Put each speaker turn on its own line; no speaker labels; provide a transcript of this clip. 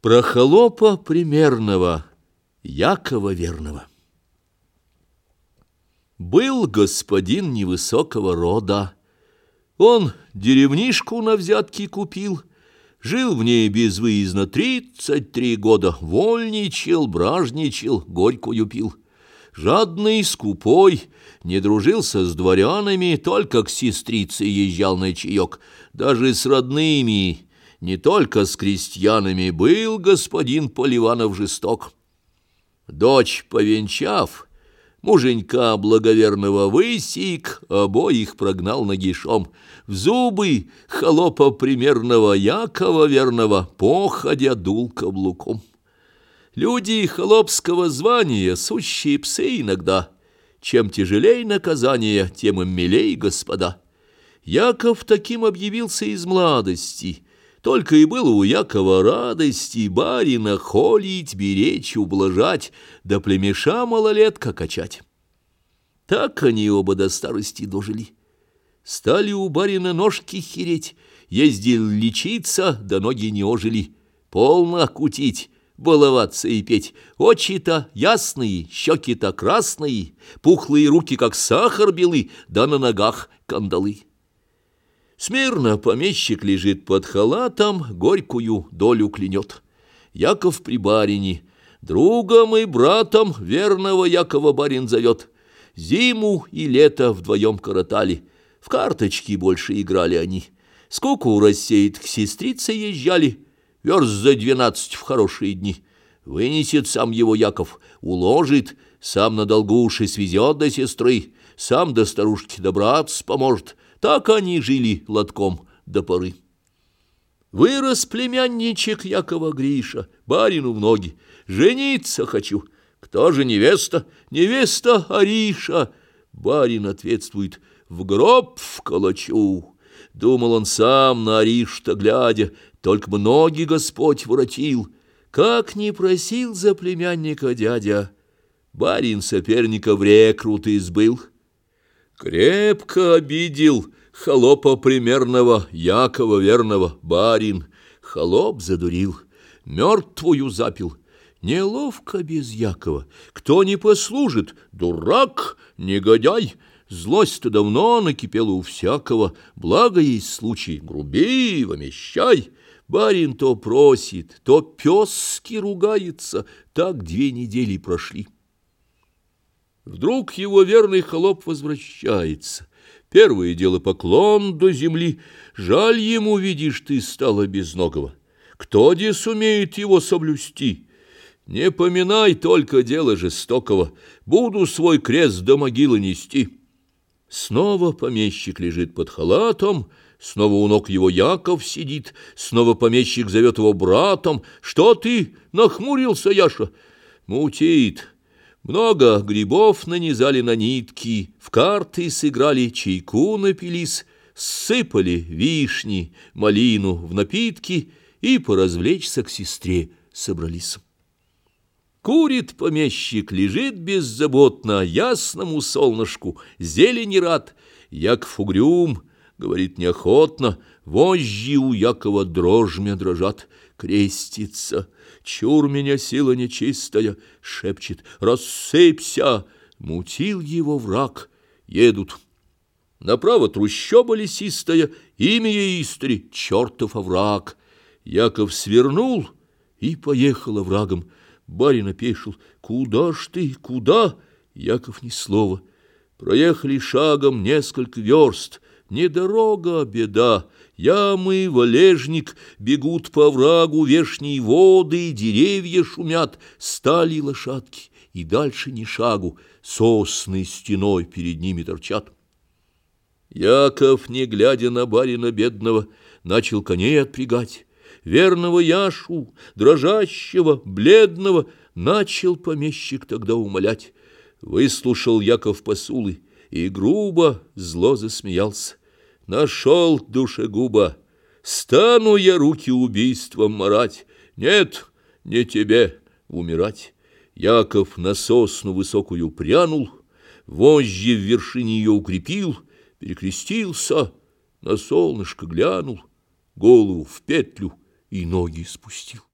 Про холопа примерного, Якова верного. Был господин невысокого рода. Он деревнишку на взятки купил, Жил в ней безвыездно тридцать три года, Вольничал, бражничал, горькую пил. Жадный, скупой, не дружился с дворянами, Только к сестрице езжал на чаек, Даже с родными не только с крестьянами был господин Поливанов жесток. Дочь повенчав, муженька благоверного высик, обоих прогнал нагишом. В зубы холопа примерного Якова верного, походя дул каблуком. Люди холопского звания, сущие псы иногда, чем тяжелей наказание, тем им милей, господа. Яков таким объявился из младости — только и было у Якова радости барина холить, беречь, ублажать, да племеша малолетка качать. Так они оба до старости дожили. Стали у барина ножки хереть, ездил лечиться, да ноги не ожили. Полно кутить, баловаться и петь. Очи-то ясные, щеки-то красные, пухлые руки, как сахар белый, да на ногах кандалы. Смирно помещик лежит под халатом, горькую долю клянет. Яков при барине, другом и братом верного Якова барин зовет. Зиму и лето вдвоем коротали, в карточки больше играли они. Скуку рассеет к сестрице езжали, верст за двенадцать в хорошие дни. Вынесет сам его Яков, уложит, сам на долгу уши свезет до сестры, сам до старушки добраться поможет, так они жили лотком до поры. Вырос племянничек Якова Гриша, барину в ноги. Жениться хочу. Кто же невеста? Невеста Ариша. Барин ответствует, в гроб вколочу. Думал он сам на Ариш-то глядя, только бы ноги Господь воротил. Как не просил за племянника дядя, барин соперника в рекруты сбыл. Крепко обидел холопа примерного, Якова верного, барин. Холоп задурил, мертвую запил. Неловко без Якова. Кто не послужит, дурак, негодяй. Злость-то давно накипела у всякого. Благо есть случай, груби, вымещай. Барин то просит, то пески ругается. Так две недели прошли. Вдруг его верный холоп возвращается. Первое дело поклон до земли. Жаль ему, видишь, ты стала безногого. Кто де сумеет его соблюсти? Не поминай только дело жестокого. Буду свой крест до могилы нести. Снова помещик лежит под халатом, Снова у ног его Яков сидит, Снова помещик зовет его братом. Что ты нахмурился, Яша? Мутит. Много грибов нанизали на нитки, в карты сыграли, чайку напились, сыпали вишни, малину в напитки и поразвлечься к сестре собрались. Курит помещик, лежит беззаботно ясному солнышку, зелени рад. Яков угрюм, говорит неохотно, вожжи у Якова дрожмя дрожат, крестится — Чур меня сила нечистая, шепчет, рассыпься, мутил его враг, едут. Направо трущоба лесистая, имя Истри, чертов овраг. Яков свернул и поехал оврагом. Барин опешил. «Куда ж ты, куда?» Яков ни слова. Проехали шагом несколько верст. Не дорога, а беда. Ямы, валежник, бегут по врагу вешние воды, деревья шумят, стали лошадки, и дальше ни шагу, сосны стеной перед ними торчат. Яков, не глядя на барина бедного, начал коней отпрягать. Верного Яшу, дрожащего, бледного, начал помещик тогда умолять. Выслушал Яков посулы и грубо, зло засмеялся. Нашел душегуба. Стану я руки убийством марать. Нет, не тебе умирать. Яков на сосну высокую прянул, Вожжи в вершине ее укрепил, Перекрестился, на солнышко глянул, Голову в петлю и ноги спустил.